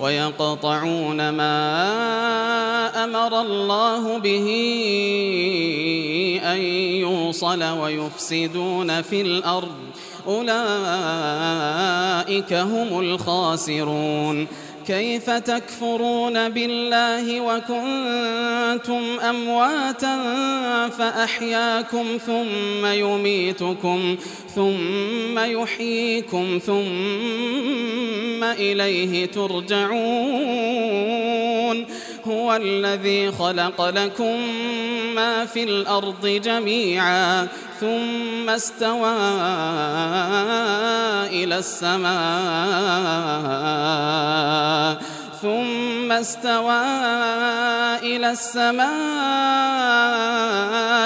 ويقطعون ما أمر الله به أن يوصل ويفسدون في الأرض. أولئك هم الخاسرون. كيف تكفرون بالله وكنتم أمواتا فأحياكم ثم يميتكم ثم يحييكم ثم إليه ترجعون. هو الذي خلق لكم ما في الأرض جميعا ثم استوى إلى السماء ثم استوى إلى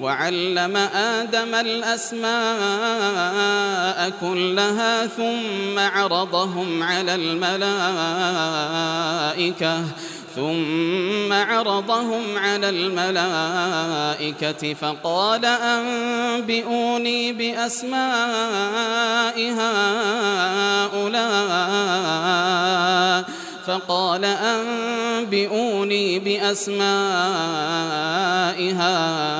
وعلم آدم الأسماء كلها ثم عرضهم على الملائكة ثم عرضهم على الملائكة فقال أنبئوني بأسماء هؤلاء فقال أنبئوني بأسماء هؤلاء.